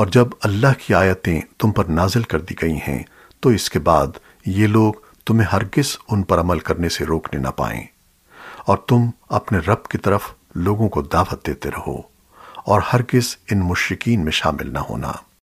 اور جب اللہ کی آیتیں تم پر نازل کر دی گئی ہیں، تو اس کے بعد یہ لوگ تمہیں ہرگز ان پر عمل کرنے سے روکنے نہ پائیں۔ اور تم اپنے رب کی طرف لوگوں کو دعوت دیتے رہو، اور ہرگز ان مشرقین میں شامل نہ ہونا۔